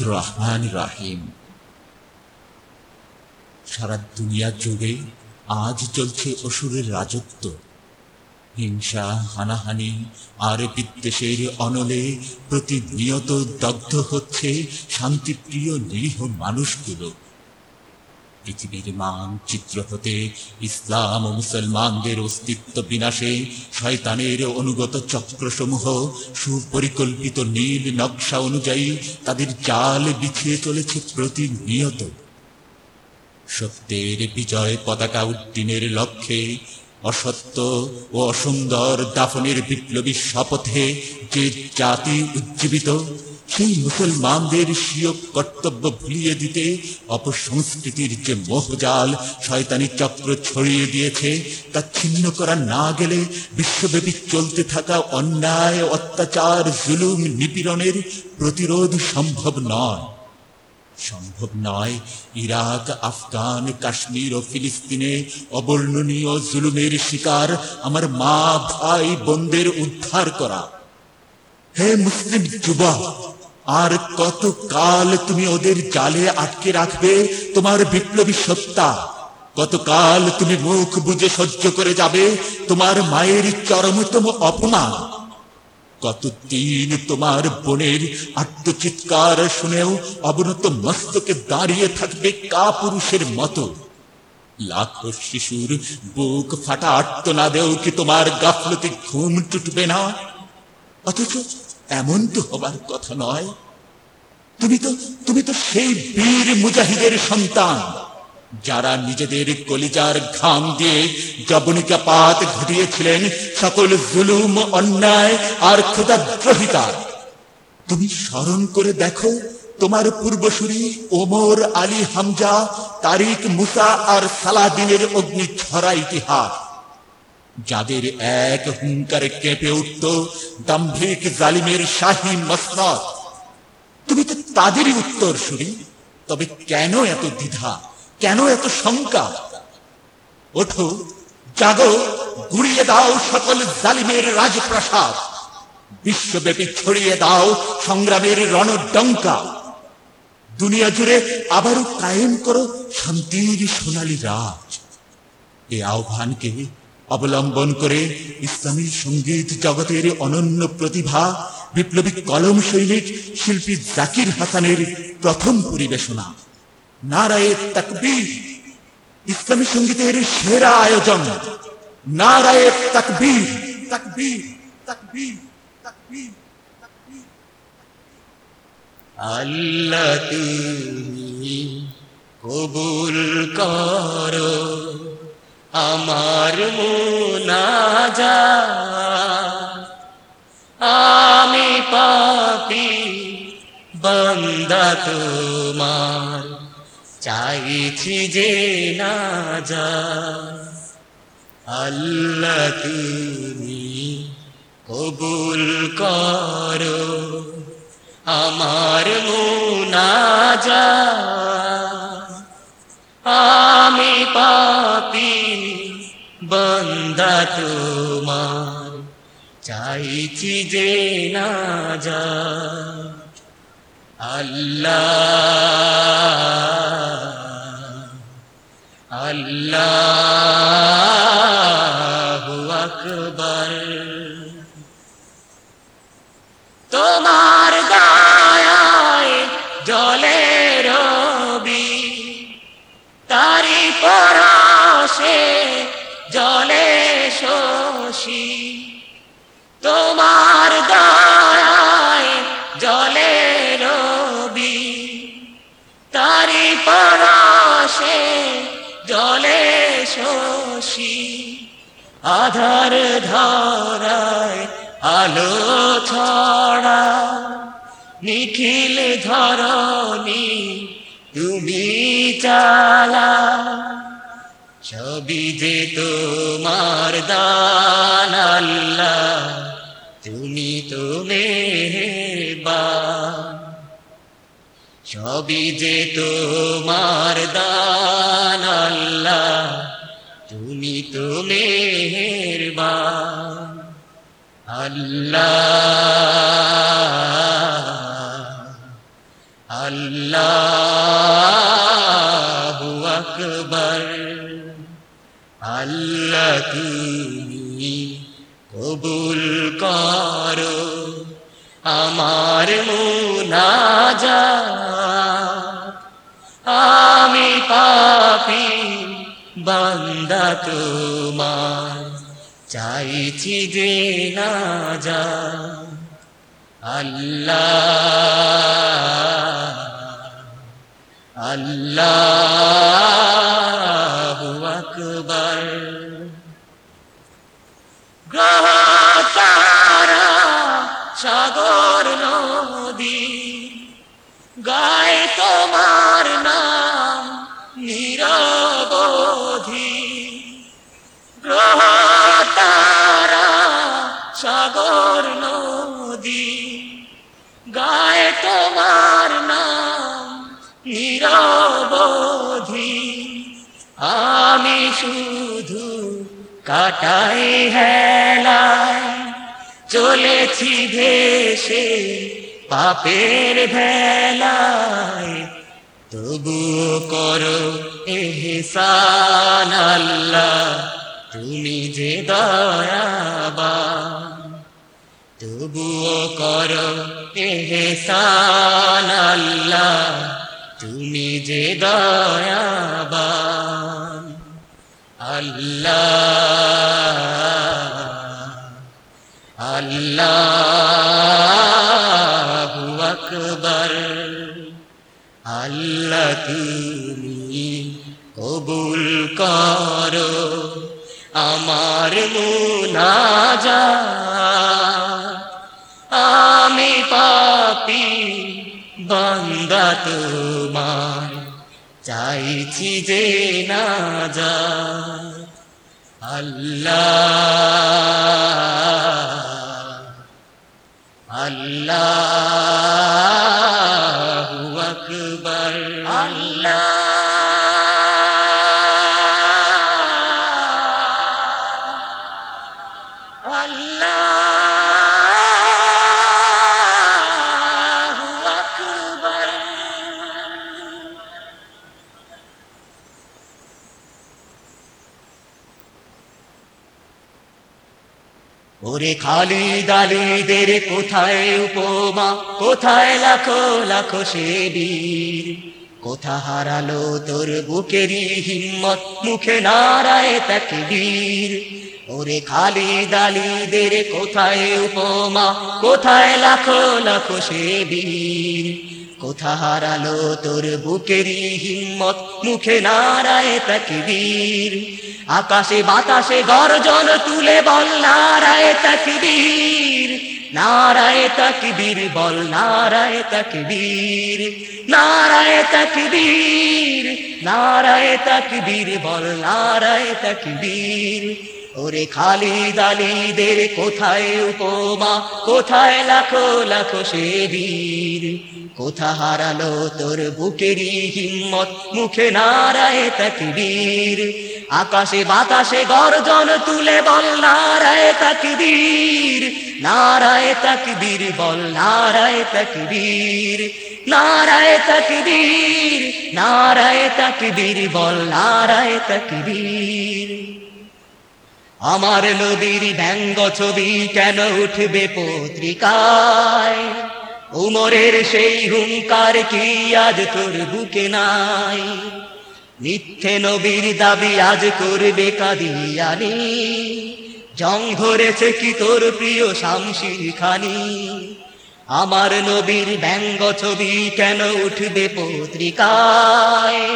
রহমান রাহিম। সারা দুনিয়া জুড়ে আজ চলছে অসুরের রাজত্ব। হিংসা, হানাহানি, আর বিদ্বেষের অনলে প্রতিনিয়ত দগ্ধ হচ্ছে শান্তিপ্রিয় নিরীহ মানুষগুলো। পৃথিবীর মানচিত্র হতে ইসলাম ও মুসলমানদের অস্তিত্ব বিনাশে শয়তানের অনুগত চক্রসমূহ সুপরিকল্পিত নীল নকশা অনুযায়ী তাদের জাল বিছিয়ে চলেছে প্রতিনিয়ত। সত্যের বিজয় পতাকা উড্ডীনের লক্ষ্যে অসত্য ও অসুন্দর দাফনের বিপ্লবী শপথে যে জাতি উজ্জীবিত সেই মুসলমানদের স্বীয় কর্তব্য ভুলিয়ে দিতে অপসংস্কৃতির যে মোহজাল শয়তানি চক্র ছড়িয়ে দিয়েছে, তা ছিন্ন করা না গেলে বিশ্বব্যাপী চলতে থাকা অন্যায়, অত্যাচার, জুলুম, নিপীড়নের প্রতিরোধ সম্ভব নয়। সম্ভব নয় ইরাক, আফগান, কাশ্মীর ও ফিলিস্তিনে অবর্ণনীয় জুলুমের শিকার আমার মা, ভাই, বোনদের উদ্ধার করা। হে মুসলিম যুবক আর কত কাল তুমি ওদের জালে আটকে রাখবে? তোমার বিপ্লবী সত্তা। কতকাল তুমি মুখ বুঝে সহ্য করে যাবে? তোমার মায়ের চরমতম অপমান। কতদিন তোমার বোনের আত্মচিৎকার শুনেও অবনত মস্তকে দাঁড়িয়ে থাকবে কা পুরুষের মতো। লাখো শিশুর বুক ফাটা আর্তনাদেও কি তোমার গাফলতে ঘুম টুটবে না? অথচ এমন তো হবার কথা নয়। তুমি তো তুমি তো সেই বীর মুজাহিদের সন্তান, যারা নিজেদের কলিজার ঘাম দিয়ে জবনিকাপাত ঘটিয়েছিলেন সকল জুলুম, অন্যায় আর ক্ষুদাদ্রোহিতার তুমি স্মরণ করে দেখো, তোমার পূর্বসূরি ওমর আলী হামজা, তারিক মুসা আর সালাদিনের অগ্নি ছড়া ইতিহাস। যাদের এক হুঙ্কারে কেঁপে উঠত দাম্ভিক জালিমের শাহী মসনদ। তুমি তো তাদেরই উত্তর শুনি তবে কেন এত দ্বিধা? কেন এত শঙ্কা? ওঠো, জাগো, গুড়িয়ে দাও সকল জালিমের রাজপ্রাসাদ। বিশ্বব্যাপী ছড়িয়ে দাও সংগ্রামের রণডঙ্কা। দুনিয়া জুড়ে আবারও কায়েম করো শান্তির সোনালী রাজ। এ আহ্বানকে অবলম্বন করে ইসলামী সংগীত জগতের অনন্য প্রতিভা বিপ্লবী কলম শৈলীর শিল্পী জাকির হাসানের প্রথম পরিবেশনা। নারায়ে তাকবীর, ইসলামী সঙ্গীতের সেরা আয়োজন। নারায়ে তাকবীর তাকবীর তাকবীর তাকবীর আল্লাহ কবুল করো। আমার মুনাজা আমি পাপি বান্দা তোমার, চাইছি যে না যা আল্লাহ তুমি কবুল করো, আমার মুনাজা বন্দা তোমার চাইছি যে না যা আল্লাহ আল্লাহ আকবর। শশী আধার ধরায় আলো ছড়া। নিখিল ধরনি তুমি চালা। ছবি যে তোমার দান আল্লাহ, তুমি তো মেহেরবান। ছবি যে তোমার দান আল্লাহ তো মেহেরবান আল্লাহ আল্লাহু আকবার। আল্লাহ তুমি কবুল করো আমার মুনাজা আমি পাপি বান্দা তোমার চাইছি যে না যা। আল্লাহ আল্লাহু। শুধু কাটাই হেলায় চলেছি ভেসে পাপের ভেলায়। তবুও করো এহসান আল্লাহ, তুমি যে দয়াবান। তবুও করো এহসান আল্লাহ, তুমি যে দয়াবান আল্লাহ, আল্লাহু আকবার, আল্লাহ তুমি কবুল করো, আমার মুনাজা আমি পাপি বান্দা তোমার চাইছি যে না যা আল্লাহ আল্লাহু ওরে খালি দালিদের কোথায় উপমা? কোথায় লাখো লাখো সে বীর? কোথা হারালো তোর বুকেরই হিম্মত? মুখে নারায় তাকে বীর ওরে খালি দালিদের কোথায় উপমা? কোথায় লাখো লাখো সে বীর? কোথা হারালো তোর বুকেরই হিম্মত? মুখে নারায় তাকে বীর আকাশে বাতাসে গর্জন তুলে বল, নারায় তাকবীর। নারায় তাকবীর বল, নারায় তাকবীর। নারায় তাকবীর নারায় তাকবীর বল, নারায় তাকবীর। ওরে খালি দালিদের কোথায় উপমা? কোথায় লাখো লাখো সে বীর কোথা হারালো তোর বুকেরই হিম্মত? মুখে নারায় তাকবীর। আকাশে বাতাসে গর্জন তুলে বল, নারায় তাকবীর। নারায় তাকবীর বল, নারায় তাকবীর। নারায় তাকবীর নারায় তাকবীর বল, নারায় তাকবীর। আমার নদীর ব্যঙ্গ ছবি কেন উঠবে পত্রিকায়? উমরের সেই হুঙ্কার কি আজ তোর বুকে নাই? মিথ্যে নবীর দাবি আজ করবে কাদিয়ানি। জং ধরেছে কি তোর প্রিয় শামশির খানি? আমার নবীর ব্যঙ্গ ছবি কেন উঠবে পত্রিকায়?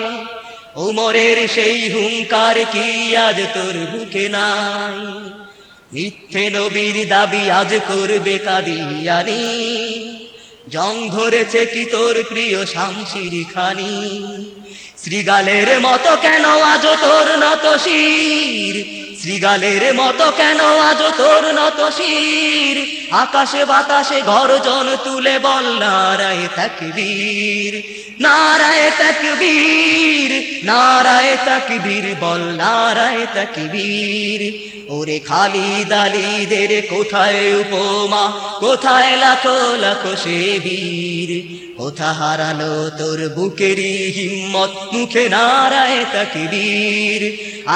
উমরের সেই হুঙ্কার কি আজ তোর বুকে নাই? মিথ্যে নবীর দাবি আজ করবে কাদিয়ানি। জং ধরেছে কি তোর প্রিয় শামশির খানি শ্রীগালের মতো কেন আজ তোর নত শির? শ্রীগালের মতো কেন আজ তোর নত শির? আকাশে বাতাসে গর্জন তুলে বল, নারায় তাকবীর। নারায় তাকবীর নারায় তাকবীর বল, নারায় তাকবীর। ওরে খালি দালিদের কোথায় উপমা, কোথায় লাখো লাখো সে বীর? কোথা হারালো তোর বুকেরই হিম্মত, মুখে নারায় তাকবীর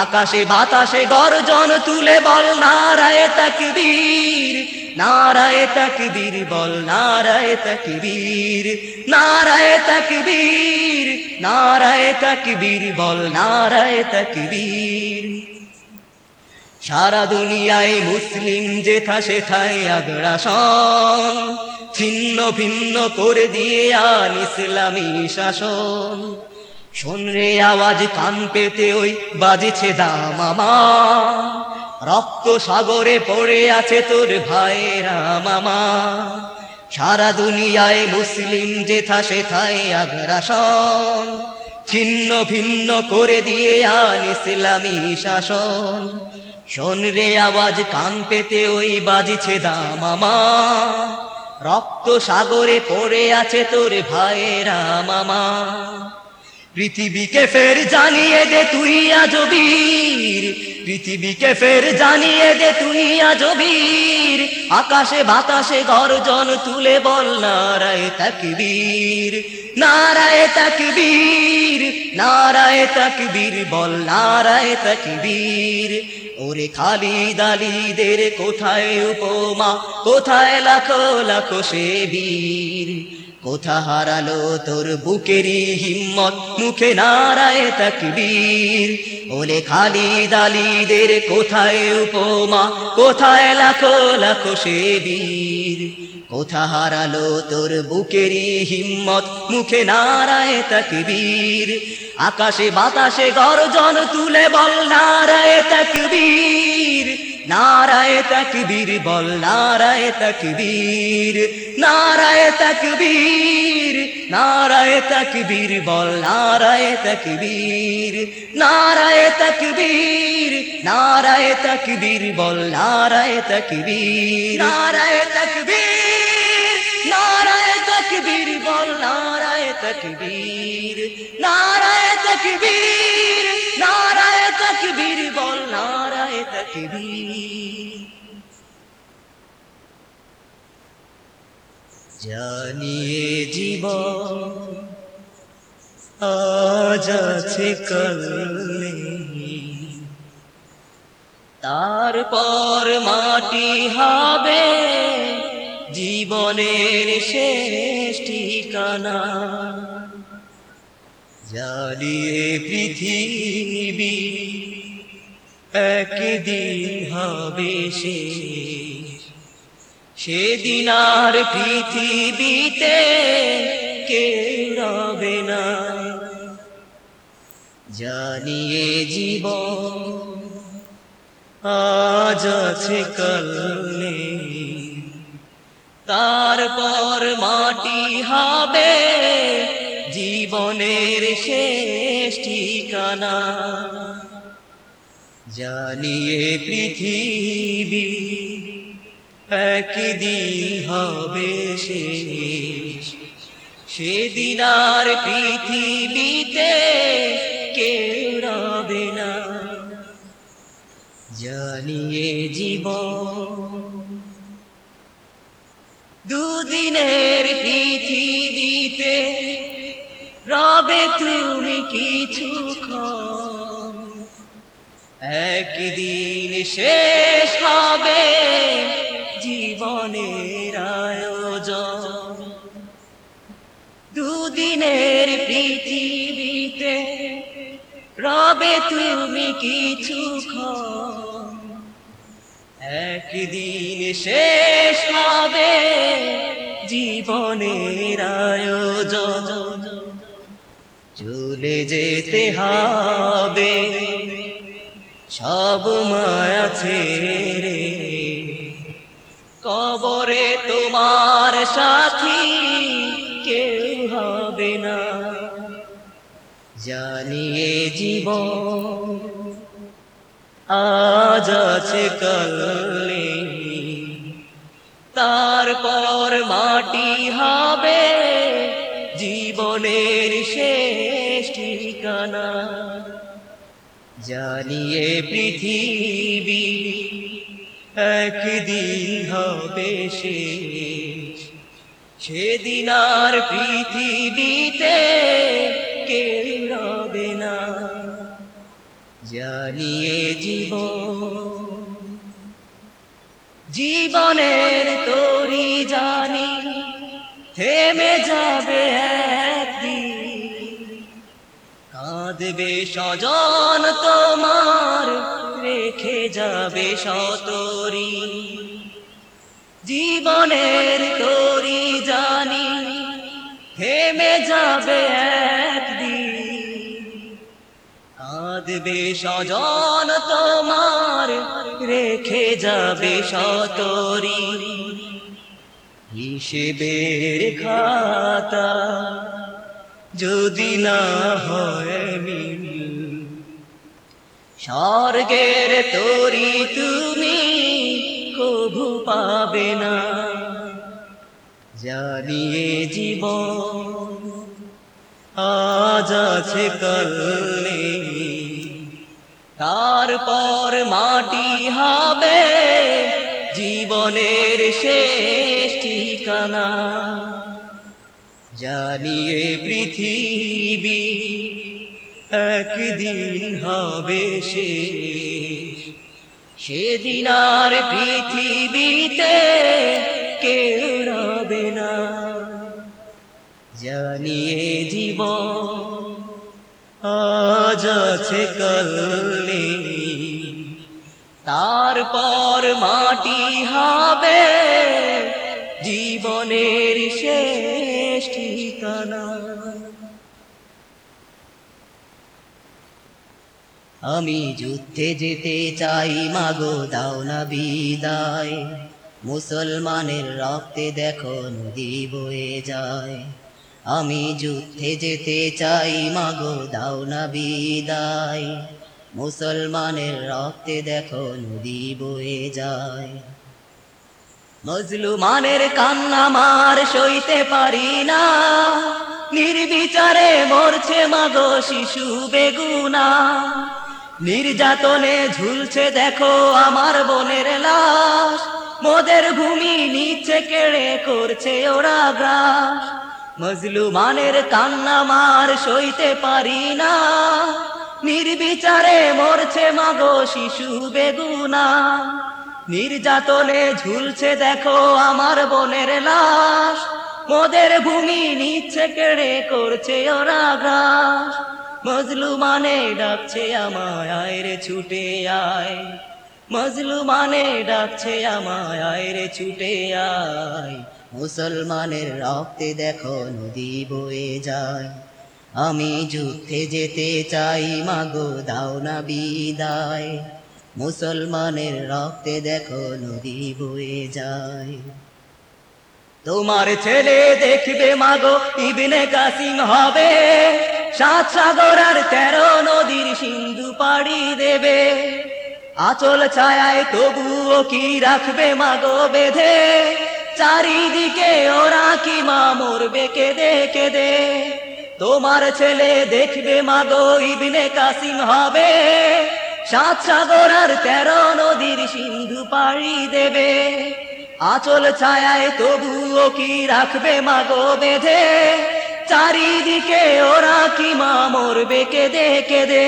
আকাশে বাতাসে গর্জন তুলে বল, নারায় তাকবীর নারায় তাকবীর বল, নারায় তাকবীর নারায় তাকবীর নারায় তাকবীর বল, নারায় তাকবীর সারা দুনিয়ায় মুসলিম যেথা সেথায় আগ্রাসন। ছিন্ন ভিন্ন করে দিয়ে আন ইসলামী শাসন। শোন রে আওয়াজ কান পেতে ওই বাজেছে দামামা রক্ত সাগরে পড়ে আছে তোর ভাইরা মামা সারা দুনিয়ায় মুসলিম যেথা সেথায় আগ্রাসন। ছিন্ন ভিন্ন করে দিয়ে আন ইসলামী শাসন। শোন রে আওয়াজ কান পেতে ওই বাজিছে দামামা রক্ত সাগরে পড়ে আছে তোর ভাইয়েরা, মামা। পৃথিবীকে ফের জানিয়ে দে তুই আজবীর। পৃথিবীকে ফের জানিয়ে দে তুই আজবীর। আকাশে বাতাসে গর্জন তুলে বল নারায় তাকবীর। নারায় তাকবীর নারায় তাকবীর বল, নারায় তাকবীর। ওরে খালি দালিদের কোথায় উপমা? কোথায় লাখো লাখো সে বীর? কোথা হারালো তোর বুকেরই হিম্মত? মুখে নারায় তাকবীর। ওলে খালি দালিদের কোথায় উপমা? কোথায় লাখো লাখো সে বীর? কোথা হারালো তোর বুকেরই হিম্মত, মুখে নারায় তকবীর। আকাশে বাতাসে গর্জন তুলে বল, নারায় তাকবীর। নারায় তকবীর বল, নারায় তকবীর নারায় তকবীর নারায় তকবীর বল, নারায় তকবীর নারায় তকবীর নারায় তকবীর বল, নারায় তকবীর নারায় তকবীর নারায় তকবীর বল, নারায় তকবীর, নারায় তকবীর, নারায় তকবীর বল, নারায় তকবীর। জানিয়ে জীবন আজ আছে কাল তারপর মাটি হবে জীবনের শেষ ঠিকানা। জ্বালিয়ে পৃথিবী, একদিন হবে সে সেদিন আর পৃথিবীতে কে রবে না জানিয়ে জীবন আজ আছে কাল। তারপর মাটি হবে জীবনের শেষ ঠিকানা। জানিয়ে পৃথিবী একদিন হবে শেষ। সেদিন আর পৃথিবীতে কেউ রবে না। জানিয়ে জীবন দুদিনের পৃথিবীতে রবে তুমি কিছু একদিন শেষ হবে জীবনের আয়োজন। দুদিনের পৃথিবীতে রবে তুমি কিছু একদিন শেষ হবে জীবনের আয়োজন। চলে যেতে হবে সব মায়া ছেড়ে কবরে তোমার সাথী কেউ হবে না জানিয়ে জীবন আজ আছে কাল। তারপর মাটি হবে জীবনের শেষ জানিয়ে পৃথিবী একদিন হবে শেষ। সেদিন আর পৃথিবীতে কেউ রবে না। জানিয়ে জীবন, জীবনের তরি জানি থেমে যাবে একদিন কাঁদবে স্বজন তোমার, রেখে যাবে সতরি। জীবনের তরি জানি, থেমে যাবে একদিন। কাঁদবে স্বজন তোমার, রেখে যাবে সতরি। হিসেবের খাতা যদি না হয় স্বর্গের তরি তুমি কভু পাবে না। জানিয়ে জীবন আজ আছে কাল তারপর মাটি হবে জীবনের শেষ ঠিকানা। জানিয়ে পৃথিবী একদিন হবে সে সেদিন আর পৃথিবীতে কেউ রবে না। জানিয়ে জীবন আজ আছে কাল তারপর মাটি হবে জীবনের শেষ। ঠিকানা আমি যুদ্ধে যেতে চাই, মাগো, দাও না বিদায়। মুসলমানের রক্তে দেখো, নদী বয়ে যায়। আমি যুদ্ধে যেতে চাই, মাগো, দাও না বিদায়। মুসলমানের রক্তে দেখো, নদী বয়ে যায়। মজলুমানের কান্না মার সইতে পারি না। নির্বিচারে মরছে মাগো শিশু বেগুনা। নির্যাতনে ঝুলছে দেখো আমার বোনের লাশ। মোদের ভূমি নিচে কেড়ে করছে ওরা গ্রাস। মজলুমানের কান্না মার সইতে পারি না। নির্বিচারে মরছে মাগো শিশু বেগুনা। নির্যাতনে ঝুলছে দেখো আমার বোনের লাশ। মোদের ভূমি নিচ্ছে কেড়ে করছে ওরা গ্রাস। মজলু মানে ডাকছে আমায়, আয় রে ছুটে আয়। মজলু মানে ডাকছে আমায়, আয় রে ছুটে আয়। মুসলমানের রক্তে দেখো নদী বয়ে যায়। আমি যুদ্ধে যেতে চাই, মাগো দাও না বিদায়। মুসলমানের রক্তে দেখো নদী বয়ে যায়। তোমার ছেলে দেখবে মাগো, ইবনে কাসিম হবে। সাত সাগর আর তেরো নদীর সিন্ধু পাড়ি দেবে। আচল ছায়ায় তবুও কি রাখবে মাগো বেঁধে? চারিদিকে ওরা কি মা মরবে কেঁদে কেঁদে? তোমার ছেলে দেখবে মাগো, ইবনে কাসিম হবে। সাত সাগর আর তেরো নদীর সিন্ধু পাড়ি দেবে। আচল ছায়ায় তবুও কি রাখবে মাগো বেঁধে? চারিদিকে ওরা কি মা মরবে কেঁদে কেঁদে?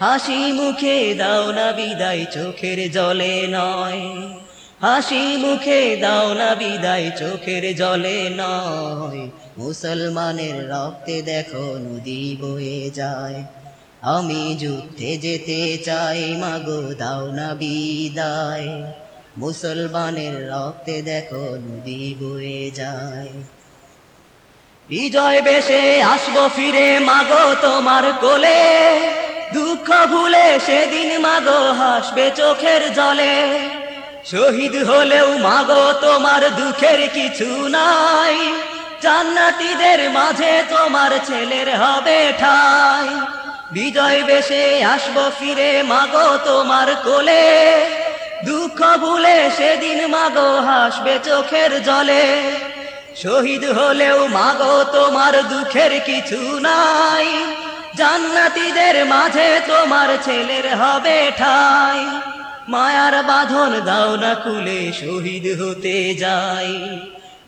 হাসি মুখে দাও না বিদায়, চোখের জলে নয়। হাসি মুখে দাও না বিদায়, চোখের জলে নয়। মুসলমানের রক্তে দেখো নদী বয়ে যায়। আমি যুদ্ধে যেতে চাই, মাগো, দাও না বিদায়। মুসলমানের রক্তে দেখো নদী বয়ে যায়। বিজয় বেশে আসব ফিরে, মাগো, তোমার কোলে। দুঃখ ভুলে সেদিন, মাগো, হাসবে চোখের জলে। শহীদ হলেও, মাগো, তোমার দুঃখের কিছু নাই। জান্নাতীদের মাঝে তোমার ছেলের হবে ঠাই। বিজয় বেশে আসব ফিরে, মাগো তোমার কোলে। দুঃখ ভুলে সেদিন মাগো হাসবে চোখের জলে। শহীদ হলেও মাগো তোমার দুঃখের কিছু নাই। জান্নাতীদের মাঝে তোমার ছেলের হবে ঠাই। মায়ার বাঁধন দাও না খুলে শহীদ হতে যাই।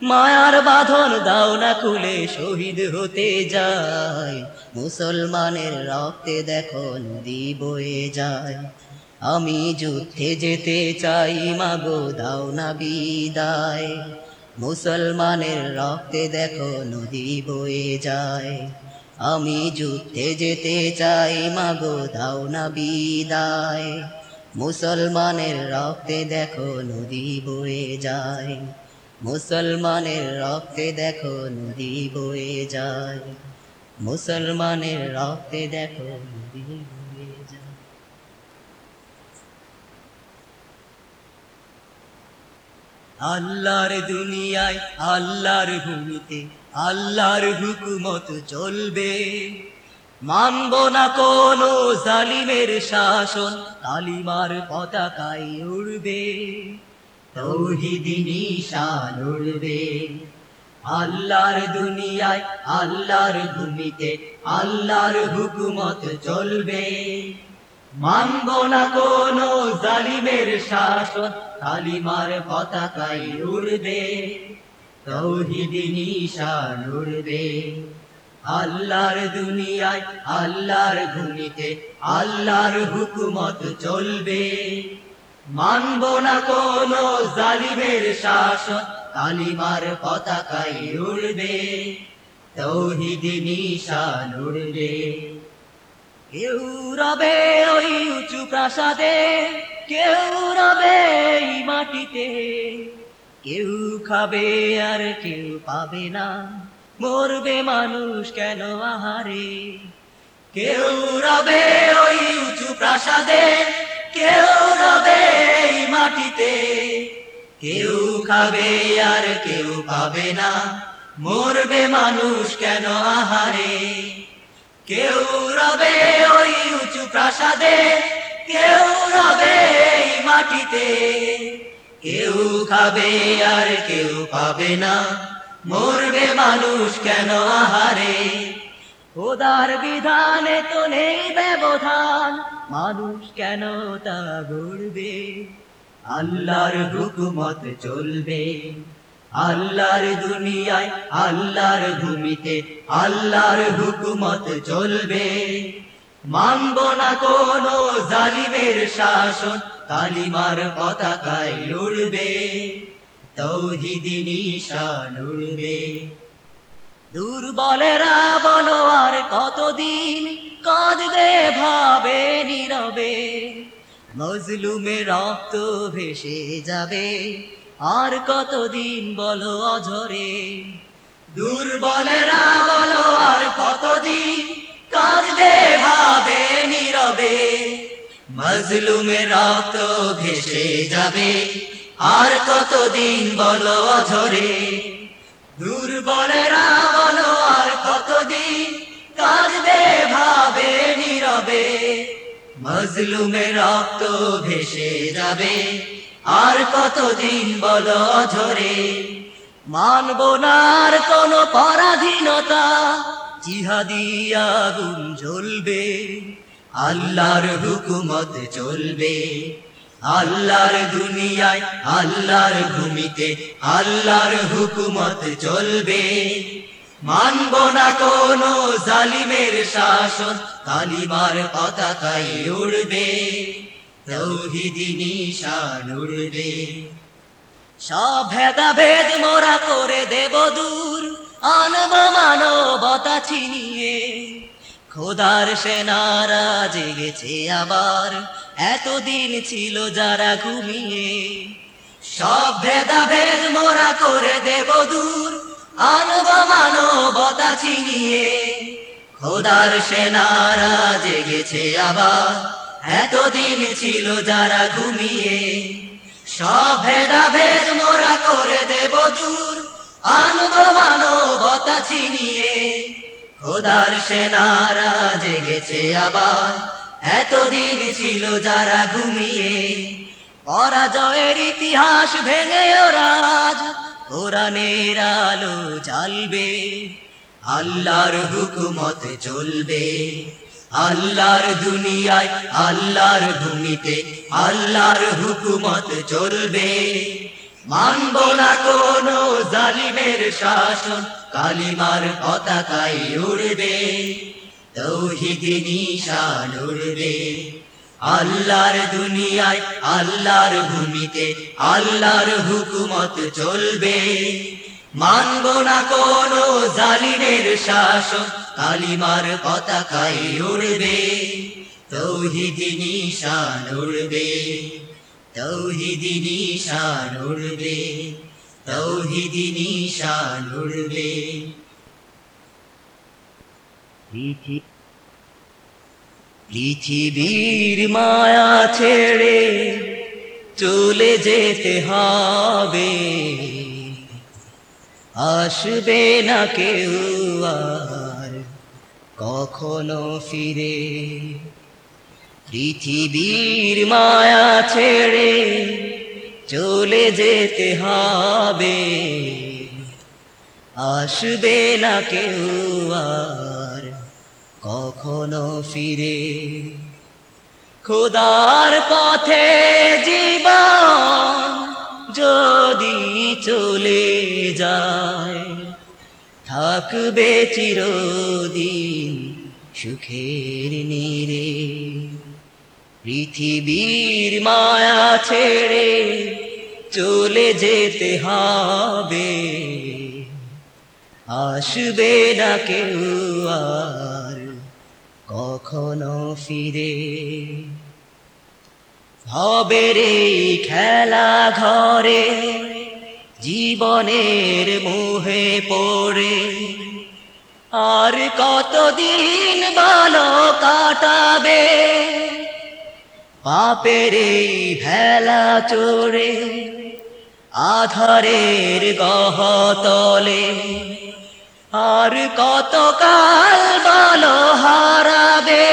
মায়ার বাঁধন দাও না খুলে শহীদ হতে যায় মুসলমানের রক্তে দেখো নদী বয়ে যায়। আমি যুদ্ধে যেতে চাই, মাগো, দাও না বিদায়। মুসলমানের রক্তে দেখো নদী বয়ে যায়। আমি যুদ্ধে যেতে চাই, মাগো, দাও না বিদায়। মুসলমানের রক্তে দেখো নদী বয়ে যায়। মুসলমানের রক্তে দেখো নদী বয়ে যায়। মুসলমানের রক্তে দেখো আল্লাহর দুনিয়ায় আল্লাহর ভূমিতে আল্লাহর হুকুমত চলবে। মানব না কোন জালিমের শাসন, কালিমার পতাকায় উড়বে। তৌহিদি নিশান উড়বে। আল্লাহর দুনিয়ায়, আল্লাহর ভূমিতে, আল্লাহর হুকুমত চলবে। মানব না কোনো জালিমের শাসন কালিমার পতাকায় উড়বে। তৌহিদি নিশান উড়বে। আল্লাহর দুনিয়ায়, আল্লাহর ভূমিতে, আল্লাহর হুকুমত চলবে। মানব না কোনো জালিমের শাসন কালিমার পতাকায় উড়বে, তৌহিদি নিশান উড়বে। কেউ রবে ওই উঁচু প্রাসাদে, কেউ রবে মাটিতে। কেউ খাবে আর কেউ পাবে না, মরবে মানুষ কেন আহারে? কেউ রবে ওই উঁচু প্রাসাদে, কেউ রবে মাটিতে। কেউ খাবে আর কেউ পাবে না। মরবে মানুষ কেন আহারে? কেউ রবে ওই উঁচু প্রাসাদে, কেউ রবে মাটিতে। কেউ খাবে আর কেউ পাবে না। মরবে মানুষ কেন আহারে? খোদার বিধানে তো নেই ব্যবধান। মানুষ কেন তা গড়বে? আল্লাহর হুকুমত চলবে। আল্লাহর দুনিয়ায়, আল্লাহর ভূমিতে আল্লাহর হুকুমত চলবে। মানব না কোনো জালিমের শাসন, কালিমার পতাকায় উড়বে তৌহিদি নিশান উড়বে। দুর্বলেরা বলো আর কতদিন কাঁদবে, ভাবে, নীরবে। মজলুমে রক্ত ভেসে যাবে। আর কতদিন বলো অঝরে? দুর্বলেরা বলো আর কতদিন? কাঁদবে, ভাবে, নীরবে। মজলুমে রক্ত ভেসে যাবে। আর কতদিন বলো অঝরে? দুর্বলেরা বলো আর কতদিন? কাঁদবে, ভাবে, নীরবে। মজলুমে রক্ত ভেসে যাবে। আর কতদিন বলো ঝরে মানব না আর কোন পরাধীনতা, জিহাদি আগুন জ্বলবে। আল্লাহর হুকুমত চলবে। আল্লাহর দুনিয়ায়, আল্লাহর ভূমিতে, আল্লাহর হুকুমত চলবে। মানব না কোনো জালিমের শাসন কালিমার পতাকায় উড়বে, তৌহিদি নিশান উড়বে। সব ভেদাভেদ মোরা করে দেব দূর, আনব মানবতা ছিনিয়ে। খোদার সেনারা জেগেছে আবার, এতদিন ছিল যারা ঘুমিয়ে। সব ভেদাভেদ মোরা করে দেব দূর, আনব মানবতা ছিনিয়ে। খোদার সেনারা জেগেছে আবার। এতদিন ছিল যারা ঘুমিয়ে। সব ভেদাভেদ মোরা করে দেব দূর আনব মানবতা ছিনিয়ে। খোদার সেনারা জেগেছে আবার। এতদিন ছিল যারা ঘুমিয়ে। পরাজয়ের ইতিহাস ভেঙে ওরাজ কোরআনের আলো জ্বালবে। আল্লাহর হুকুমত চলবে। আল্লাহর দুনিয়ায় আল্লাহর ভূমিতে আল্লাহর হুকুমত চলবে। মানব না কোনো জালিমের শাসন, কালিমার পতাকায় উড়বে। তৌহিদি নিশান উড়বে। আল্লাহর দুনিয়ায় আল্লাহর ভূমিতে আল্লাহর হুকুমত চলবে। মানব না কোনো জালিমের শাসন কালিমার পতাকায় উড়বে তৌহিদি নিশান উড়বে তৌহিদি নিশান উড়বে তৌহিদি নিশান উড়বে। পৃথিবীর মায়া ছেড়ে চলে যেতে হবে। আসবে না কেউ আর কখনো ফিরে। পৃথিবীর মায়া ছেড়ে চলে যেতে হবে। আসবে না কেউ আর কখনো ফিরে। খোদার পথে জীবন যদি চলে যায়, থাকবে চিরদিন সুখের নীরে। পৃথিবীর মায়া ছেড়ে চলে যেতে হবে। আসবে না কেউ আর কখনো ফিরে। হবে রে খেলা ঘরে, জীবনের মুহে পড়ে। আর কতদিন ভালো কাটাবে? পাপের এই ভেলা চড়ে আধারের গহতলে আর কত কাল ভালো হারাবে?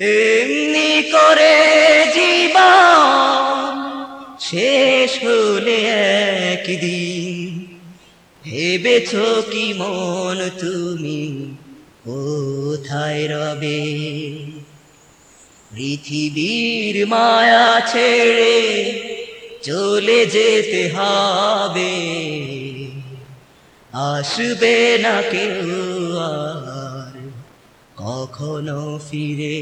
এমনি করে হলে একদিন ভেবেছ কি মন তুমি কোথায় রবে? পৃথিবীর মায়া ছেড়ে চলে যেতে হবে। আসবে না কেউ আর কখনো ফিরে।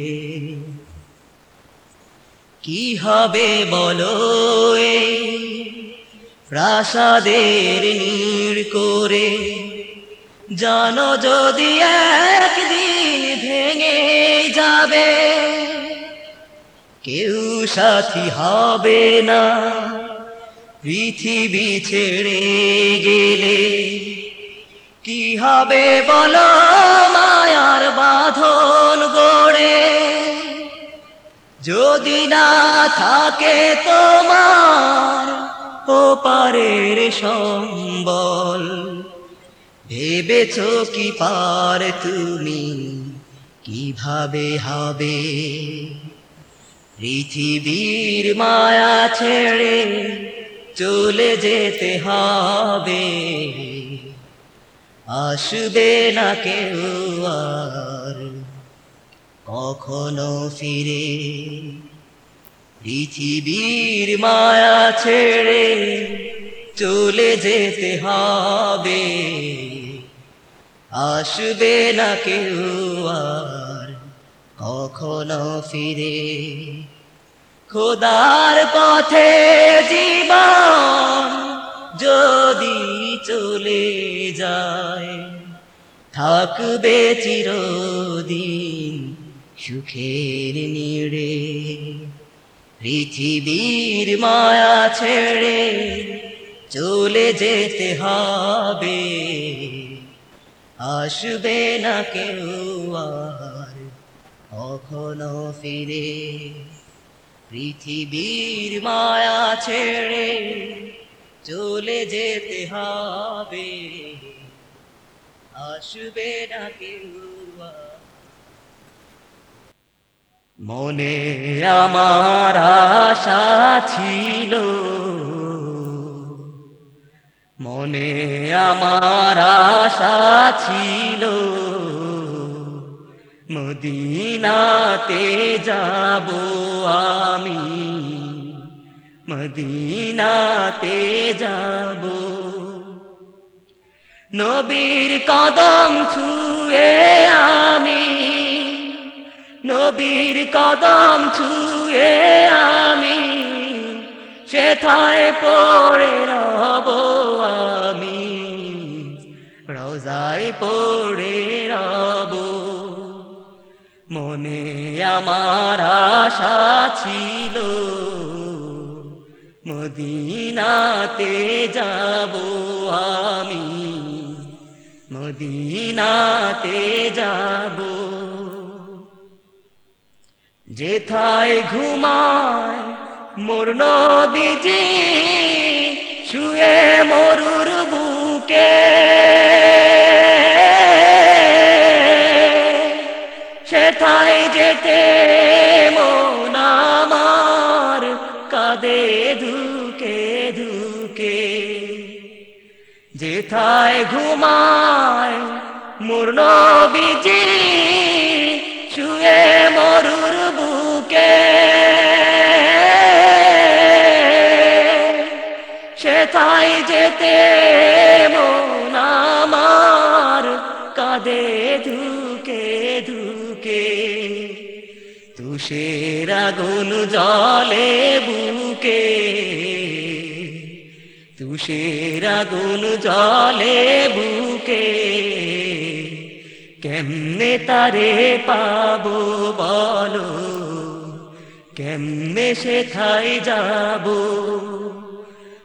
কি হবে বলো প্রাসাদের নীড় করে জানো যদি একদিন ভেঙে যাবে, কেউ সাথী হবে না। পৃথিবী ছেড়ে গেলে কি হবে বলো মায়ার বাঁধন? যদি না থাকে তোমার ও পারের সম্বল, ভেবেছ কি পার তুমি? কীভাবে হবে? পৃথিবীর মায়া ছেড়ে চলে যেতে হবে। আসবে না কেউ আর কখনো ফিরে। পৃথিবীর মায়া ছেড়ে চলে যেতে হবে। আসবে না কেউ আর কখনো ফিরে। খোদার পথে জীবন যদি চলে যায়, থাকবে চিরদিন সুখের নিড়ে, পৃথিবীর মায়া ছেড়ে চলে যেতে হবে আসবে না কেউ আর কখনো ফিরে পৃথিবীর মায়া ছেড়ে চলে যেতে হবে আসবে না কেউ আর। মনে আমার আশা ছিল। মনে আমার আশা ছিল। মদিনাতে যাব আমি। মদিনাতে যাব। নবীর কদম ছুঁয়ে আমি। নবীর কদম ছুঁয়ে আমি, সেথায় পড়ে রব আমি। রোজায় পড়ে রব। মনে আমার আশা ছিল, মদিনাতে যাব আমি। মদিনাতে যাব যেথায় ঘুমায় মোর নদীজি শুয়ে মরুর বুকে। সেথায় যেতে মন আমার কাঁদে ধুকে ধুকে। যেথায় ঘুমায় মোর শুয়ে মরুর বুকে। সেথায় যেতে মন আমার কাঁদে ধুকে ধুকে। তুষের আগুন জলে বুকে। তুষের আগুন জলে বুকে। কেমনে তারে পাবো বলো? কেমনে সেথায় যাব?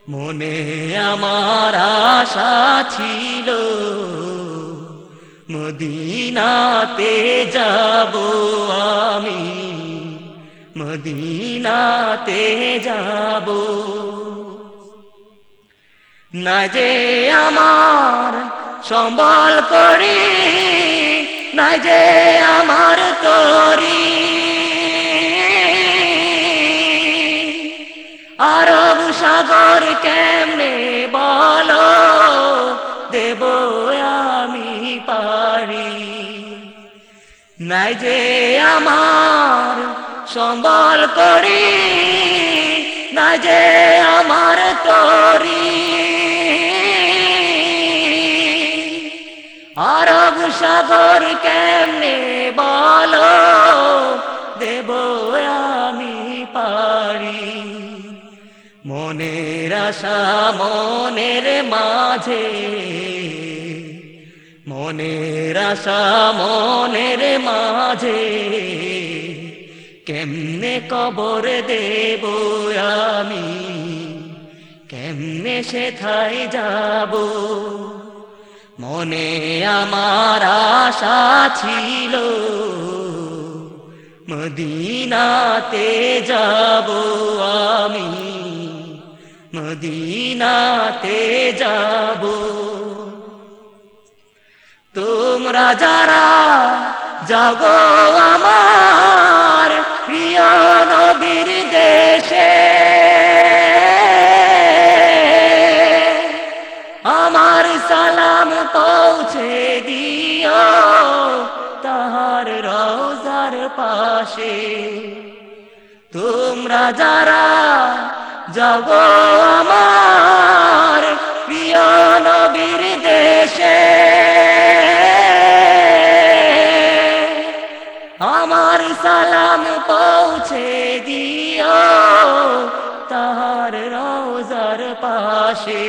মনে আমার আশা ছিল মদিনাতে যাব আমি। মদিনাতে যাব। না যে আমার সম্বল করি না যে আমার তরি। আরব সাগর কেমনে বলো, দেব আমি পারি। নাই যে আমার সম্বল করি না যে আমার তরি। আরব সাগর কেমনে বলো? দেব আমি পারি। মনের আশা মনের মাঝে, মনের আশা মনের মাঝে, কেমনে কবর দেব আমি? কেমনে সেথায় যাব? মনে আমার আশা ছিল মদিনাতে যাব আমি। মদিনাতে যাব। তোমরা যারা জাগো আমার প্রিয় নবীর দেশে পৌঁছে দিও তাহার রোজার পাশে। তোমরা যারা যাব আমার প্রিয় নবীর দেশে, আমার সালাম পৌঁছে দিও তাহার রোজার পাশে।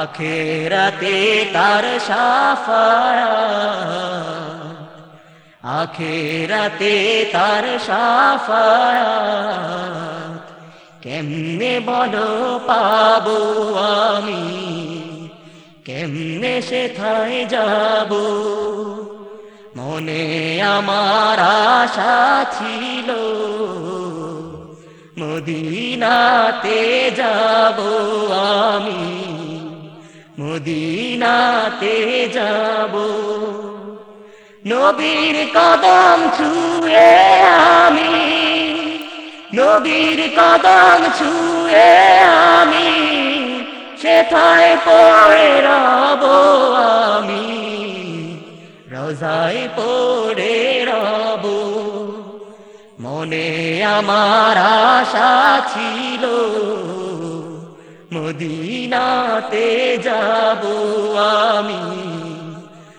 আখেরাতে তার সাফায়া আখেরাতে তার সাফায়াত। কেমনে বলো পাবো আমি? কেমনে সেথায় যাব? মনে আমার আশা ছিল মদিনাতে যাব আমি। মদিনাতে যাব। নবীর কদম ছুঁয়ে আমি, নবীর কদম ছুঁয়ে আমি, সেথায় পড়ে রব আমি, রোজায় পড়ে রব। মন আমার আশা ছিল মদিনাতে যাব আমি।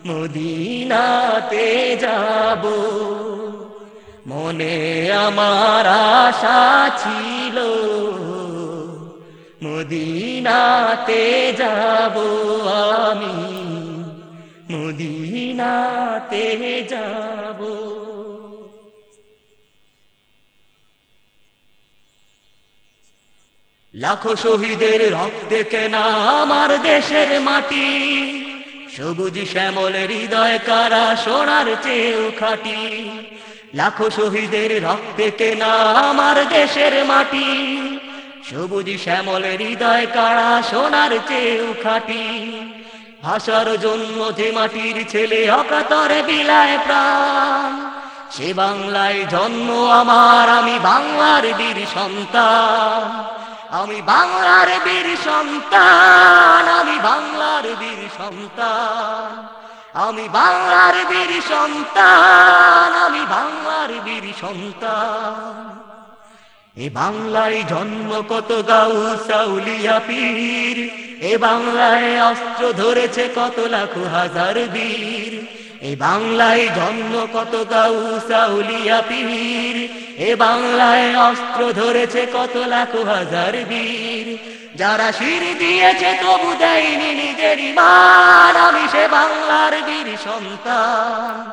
মদিনাতে যাব। মনে আমার আশা ছিল। মদিনাতে যাব আমি। মদিনাতে যাব। লাখো শহীদের রক্তে কেনা আমার দেশের মাটি। সবুজ শ্যামল হৃদয় কারা সোনার চেয়েও খাটি। লাখো শহীদের রক্তে কেনা আমার দেশের মাটি। সবুজ শ্যামল হৃদয় কারা সোনার চেয়েও খাটি। ভাষার জন্য যে মাটির ছেলে অকাতরে বিলায় প্রাণ। সে বাংলায় জন্ম আমার, আমি বাংলার বীর সন্তান। আমি বাংলার বীর সন্তান, আমি বাংলার বীর সন্তান। আমি বাংলার বীর সন্তান, আমি বাংলার বীর সন্তান। এ বাংলায় জন্ম কত গাউ সাউলিয়া পীর, এ বাংলায় অস্ত্র ধরেছে কত লাখ হাজার বীর। এ বাংলায় জন্ম কত গাউ সাউলিয়া পীর? এ বাংলায় অস্ত্র ধরেছে কত লাখ হাজার বীর? যারা শির দিয়েছে তবু দেয়নি নিজের মান আমি সে বাংলার বীর সন্তান।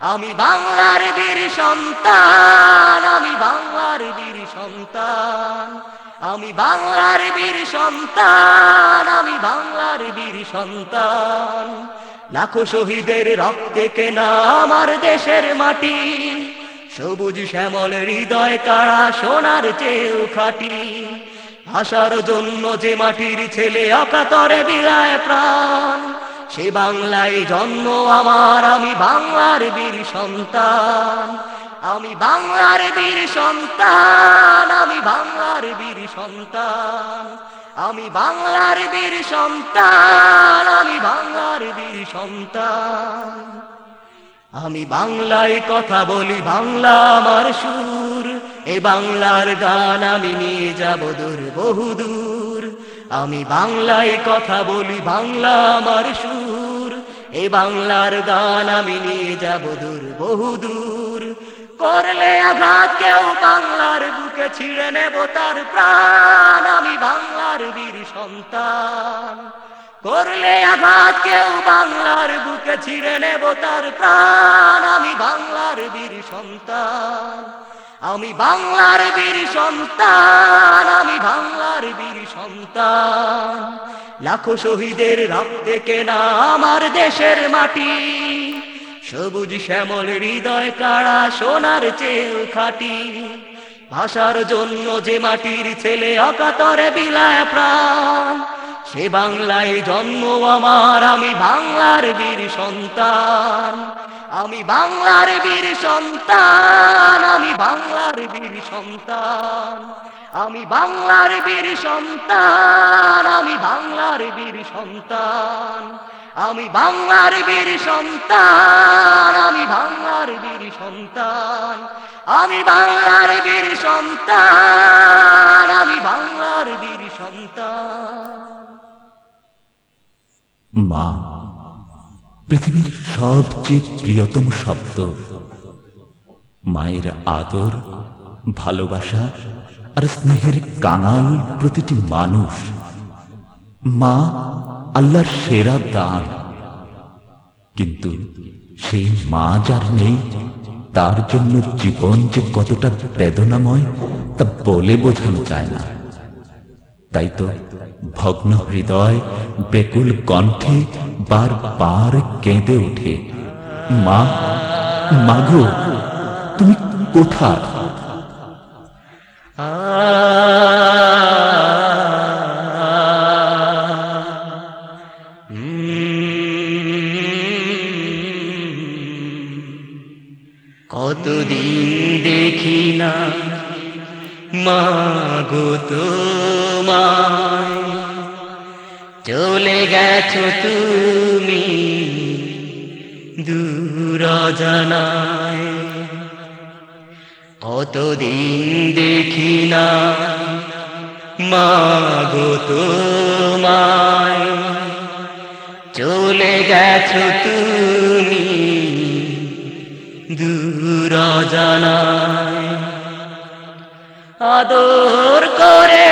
আমি বাংলার বীর সন্তান। আমি বাংলার বীর সন্তান। আমি বাংলার বীর সন্তান। আমি বাংলার বীর সন্তান। লাখো শহীদের রক্তে কেনা আমার দেশের মাটি। সবুজ শ্যামল হৃদয় কারা সোনার চেয়েও খাটি। ভাষার জন্য যে মাটির ছেলে অকাতরে বিলায় প্রাণ। সে বাংলায় জন্ম আমার, আমি বাংলার বীর সন্তান। আমি বাংলার বীর সন্তান, আমি বাংলার বীর সন্তান। আমি বাংলার বীর সন্তান, আমি বাংলার বীর সন্তান। আমি বাংলায় কথা বলি, বাংলা আমার সুর। এ বাংলার গান আমি নিয়ে যাব দূর বহুদূর আমি বাংলায় কথা বলি, বাংলা আমার সুর। এ বাংলার গান আমি নিয়ে যাব দূর বহুদূর করলে আঘাত কেউ বাংলার বুকে ছিঁড়ে নেব তার প্রাণ। আমি বাংলার বীর সন্তান। করলে আঘাত কেউ বাংলার বুকে ছিঁড়ে নেব তার প্রাণ। আমি বাংলার বীর সন্তান। আমি বাংলার বীর সন্তান। আমি বাংলার বীর সন্তান। লাখো শহীদের রক্তে কেনা আমার দেশের মাটি। সবুজ শ্যামল হৃদয় কাড়া সোনার চেয়েও খাটি। ভাষার জন্য যে মাটির ছেলে অকাতরে বিলায় প্রাণ। সে বাংলায় জন্ম আমার, আমি বাংলার বীর সন্তান। আমি বাংলার বীর সন্তান, আমি বাংলার বীর সন্তান। আমি বাংলার বীর সন্তান, আমি বাংলার বীর সন্তান। আমি বাংলার বীর সন্তান, আমি বাংলার বীর সন্তান, আমি বাংলার বীর সন্তান, আমি বাংলার বীর সন্তান। মা, পৃথিবীর সবচেয়ে প্রিয়তম শব্দ, মায়ের আদর, ভালোবাসা আর স্নেহের কাঙাল প্রতিটি মানুষ। মা আল্লাহর সেরা দান। কিন্তু সেই মা যার নেই, তার জন্য জীবন যে কতটা বেদনাময়, তা বলে বোঝানো যায় না। তাই তো ভগ্ন হৃদয় বেকুল কণ্ঠে বার বার কেঁদে ওঠে। মা মাগো তুমি কোথায়? কতদিন না। মাগো তোমায়, চলে গেছো তুমি দূর জানায় কতদিন দেখি না মাগো তোমায়, চলে গেছো তুমি জানায় আদর করে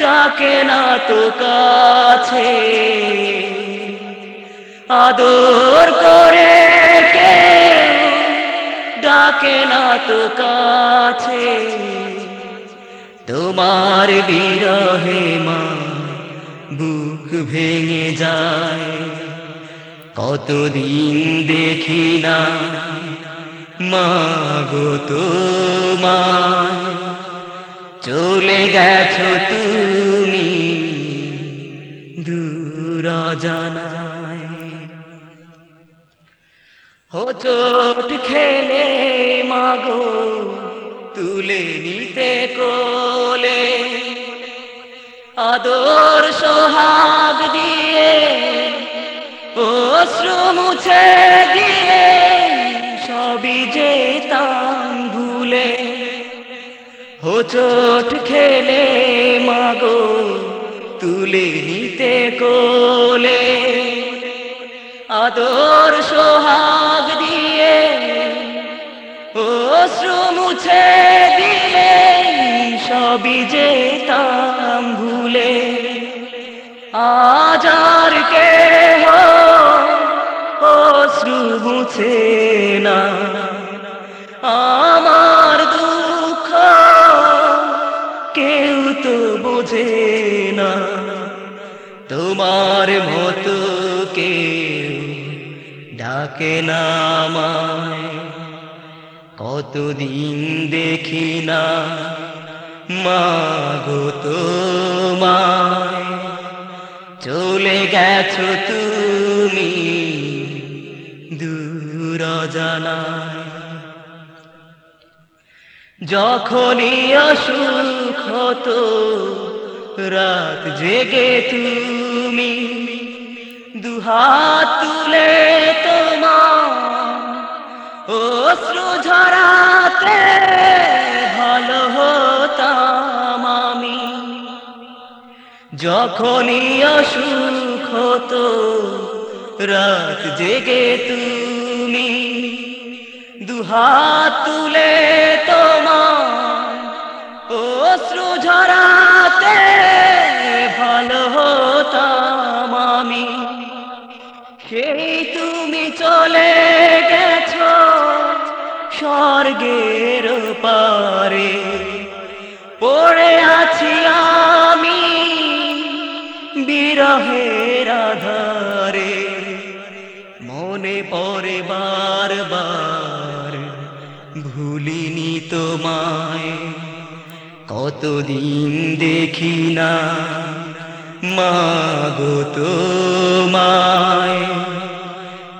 ডাকে না তো কাছে? আদর করে ডাকে না তো কাছে? তোমার বিরহে মা বুক ভেঙে যায়। কতদিন দেখি না মাগো তোমায়। চলে গেছো তুমি দূর জানায় হোচট খেলে মাগো তুলে নিতে কোলে। আদর সোহাগ দিয়ে অশ্রু মুছে দিয়ে সবই যেতাম ভুলে। হোচট খেলে মাগো তুলে নিতে কোলে। আদর সোহাগ দিয়ে অশ্রু মুছে দিয়ে সবই যেতাম ভুলে। আজার কে অশ্রু মুছে না আমার দুঃখ কেউ তো বোঝে না তোমার মতো কেউ ডাকে না আমায়। কতদিন দেখি না মাগো তোমায়। চলে গেছো তুমি দূর জানায় যখনই অসুখ হতো, রাত জেগে তুমি দুহাত তুলে তোমার অশ্রু ঝরাতে ভালো হতাম আমি। যখনই অসুখ হতো, রাত জেগে তুমি দুহাত তুলে তোমার অশ্রু ঝরাতে ভালো হতাম আমি। সেই তুমি চলে গেছ স্বর্গের তোমায় কতদিন দেখি না। মাগো তোমায়,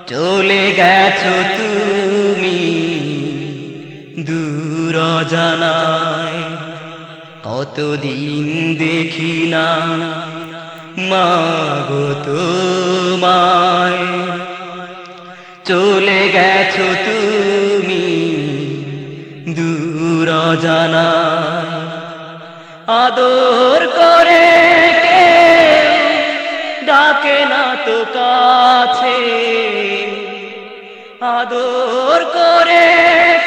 চলে গেছো তুমি দূর জানায় কতদিন দেখি না। মাগো তোমায়, চলে গেছো তুমি জানায় আদর করে কেউ ডাকে না তো কাছে? আদর করে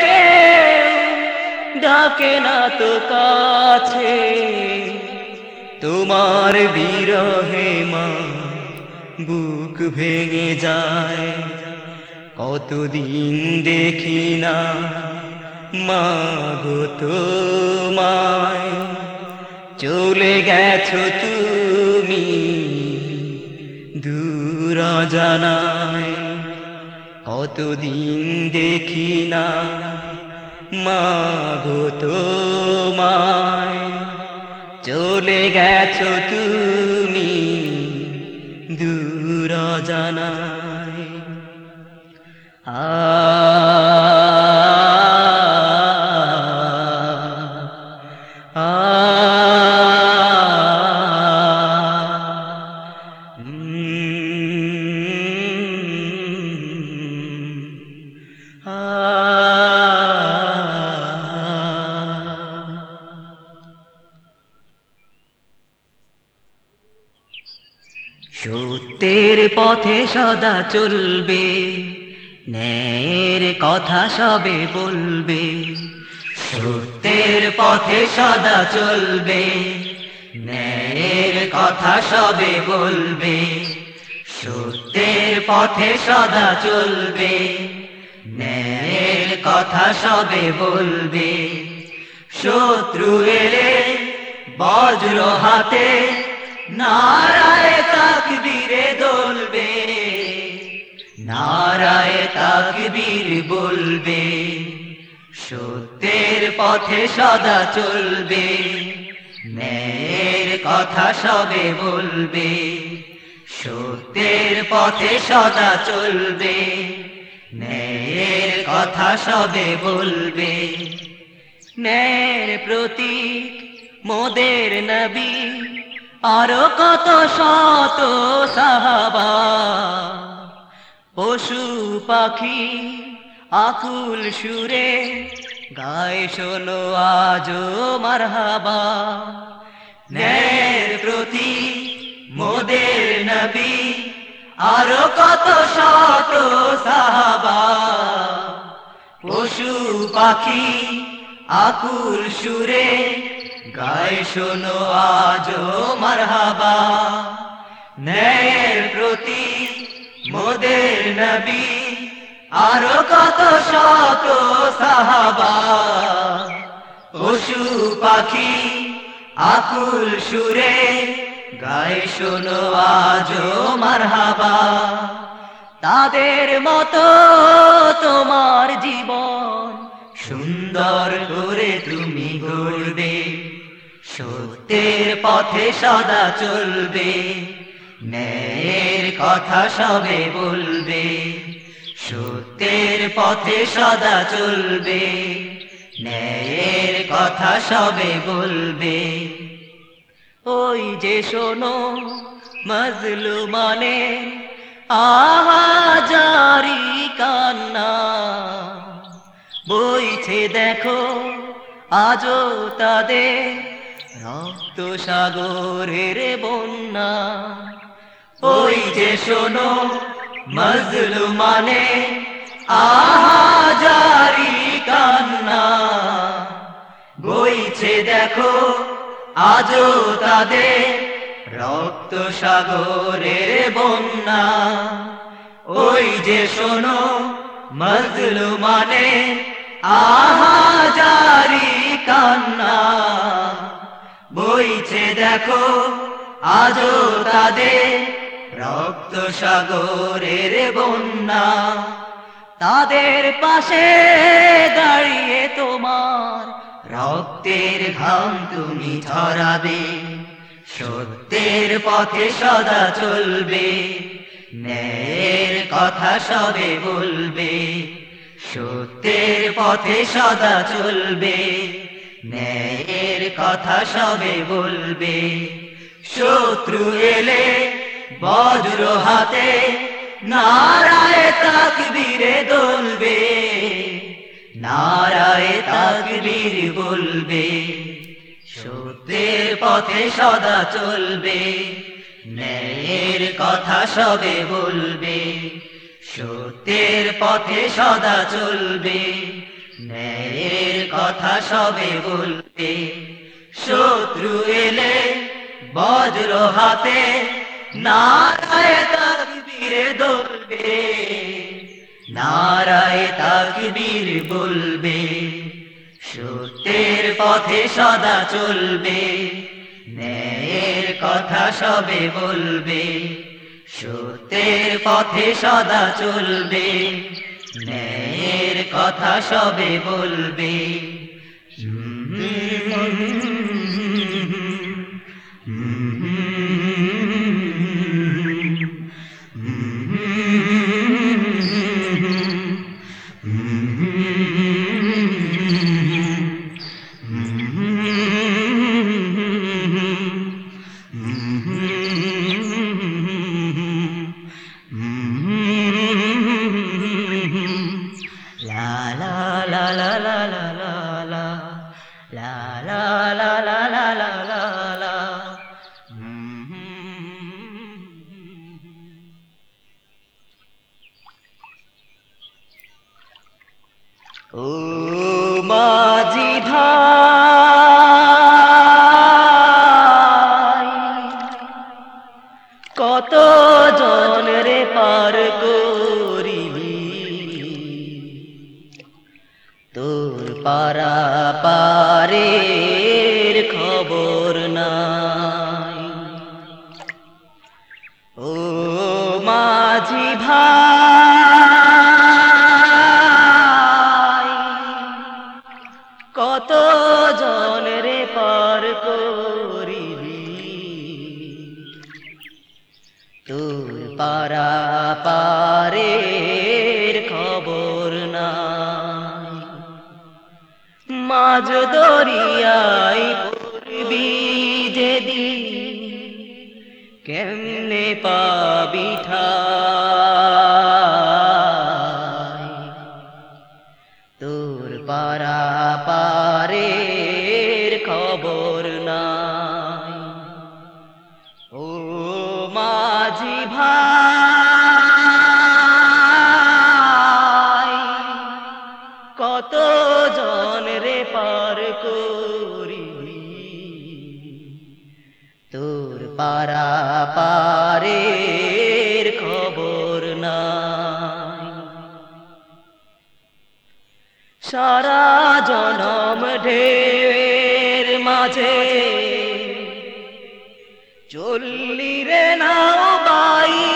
কেউ ডাকে না তো কাছে? তোমার বিরহে মা বুক ভেঙে যায়, কতদিন দেখি না। মাগো তোমায়, চলে গেছো তুমি দূর জানায়। কতদিন দেখি না মাগো তোমায়, চলে গেছো তুমি দূর জানায়। সদা চলবে কথা সবে বলবে, সত্যের পথে সদা চলবে, ন্যায়ের কথা সবে বলবে, সত্যের পথে সদা চলবে, ন্যায়ের কথা সবে বলবে। শত্রু এলে বজ্র হাতে, নারায় তাকবীরে দলবে। নারায় তাকবীর বলবে, সত্যের পথে সদা চলবে, ন্যায়ের কথা সবে বলবে, সত্যের পথে সদা চলবে, ন্যায়ের কথা সবে বলবে। ন্যায়ের প্রতীক মোদের নবী, আরও কত শত সাহাবা পশু পাখি আকুল সুরে, গায়ে শোনো আজো মারহাবা। ন্যায়ের প্রতি মোদের নবী আরও কত শত সাহাবা। পশু পাখি আকুল সুরে, গায়ে শোনো আজো মারহাবা। ন্যায়ের প্রতি মোদের নবী আরও কত শত সাহাবা। পশু পাখি আকুল সুরে গায়ে শোনো আজো মারহাবা। তাদের মতো তোমার জীবন সুন্দর করে তুমি গড়বে, সত্যের পথে সদা চলবে। ন্যায়ের কথা সবে বলবে, সত্যের পথে সদা চলবে, ন্যায়ের কথা সবে বলবে। ওই যে শোনো মজলু মানে আহাজারি কান্না, বইছে দেখো আজও তাদের রক্ত সাগরের বন্যা। ওই যে শোনো মজলু মানে আহাজারি কান্না। বইছে দেখো, আজও তাদের রক্ত সাগরের বন্যা। ওই যে শোনো মজলু মানে আহাজারি কান্না। বইছে দেখো, আজও তাদের রক্ত সাগরের বন্যা তাদের পাশে দাঁড়িয়ে তোমার রক্তের ঘাম তুমি ছড়াবে, সত্যের পথে সদা চলবে, ন্যায়ের কথা সবে বলবে, সত্যের পথে সদা চলবে, ন্যায়ের কথা সবে বলবে, শত্রু এলে বজ্র হাতে, নারায় তাকবীরে দলবে, নারায় তাকবীর বলবে সত্যের পথে সদা চলবে, ন্যায়ের কথা সবে বলবে, সত্যের পথে সদা চলবে, ন্যায়ের কথা সবে বলবে, শত্রু এলে বজ্র হাতে নারায় তাকবীরে দলবে নারায় তাকবীর বলবে, সত্যের পথে সদা চলবে, ন্যায়ের কথা সবে বলবে, সত্যের পথে সদা চলবে, ন্যায়ের কথা সবে বলবে। La জন রে পার করি তোর পারা পারে খবর না সারা জনম ঢের মাঝে চললি রে না বাই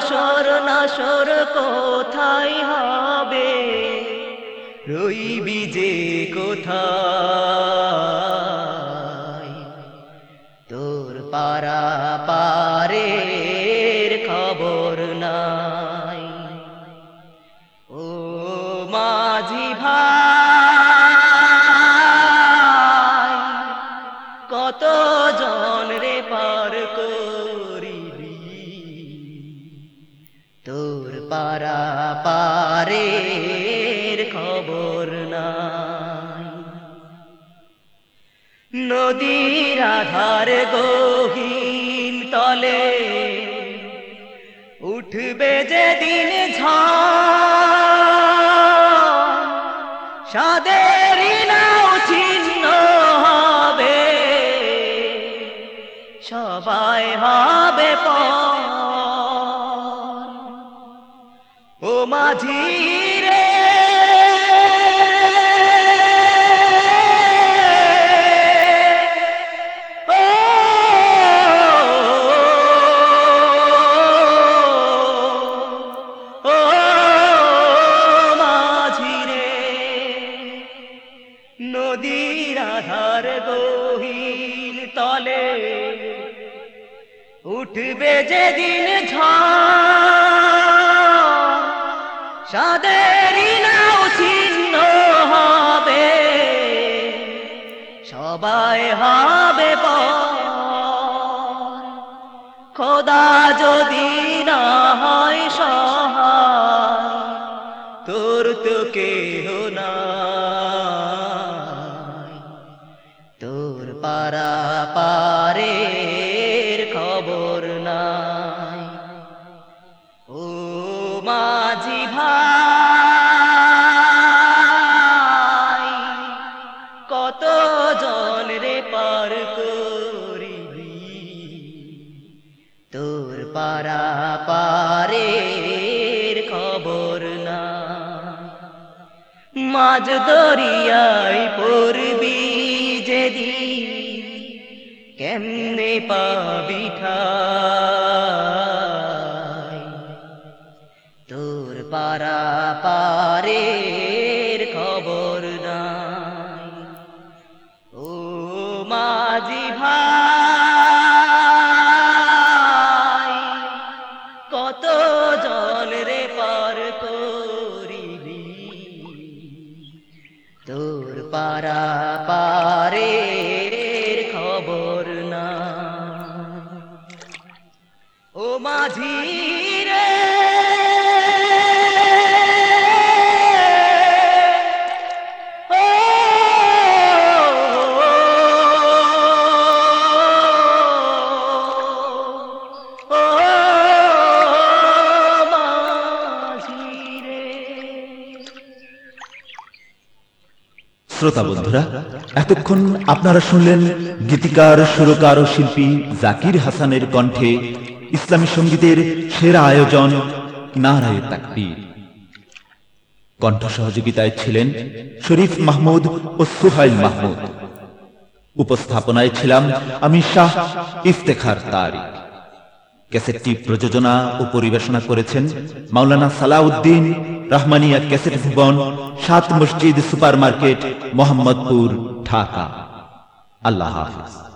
আসর নাসর কোথায় হবে? রইবি যে কোথায়? তোর পারা পারে খবর নাই। ও মাঝি ভাই, কত পারের খবর না নদীর আধার গহীন তলে উঠবে যেদিন ঝড় খোদা যদি মাঝ দরিয়ায় পড়বি যেদি কেমনে পাবি শ্রোতা বন্ধুরা, এতক্ষণ আপনারা শুনলেন গীতিকার, সুরকার ও শিল্পী জাকির হাসানের কণ্ঠে ইসলামী সঙ্গীতের সেরা আয়োজন নারায় তাকবীর। কণ্ঠ সহযোগিতায় ছিলেন শরীফ মাহমুদ ও সুহাইল মাহমুদ। উপস্থাপনায় ছিলাম আমি শাহ ইফতেখার তারিক। ক্যাসেটটি প্রযোজনা ও পরিবেশনা করেছেন Maulana Salauddin Rahmania cassette Bhuban, Sat Masjid super market Mohammadpur, Dhaka. আল্লাহ হাফিজ।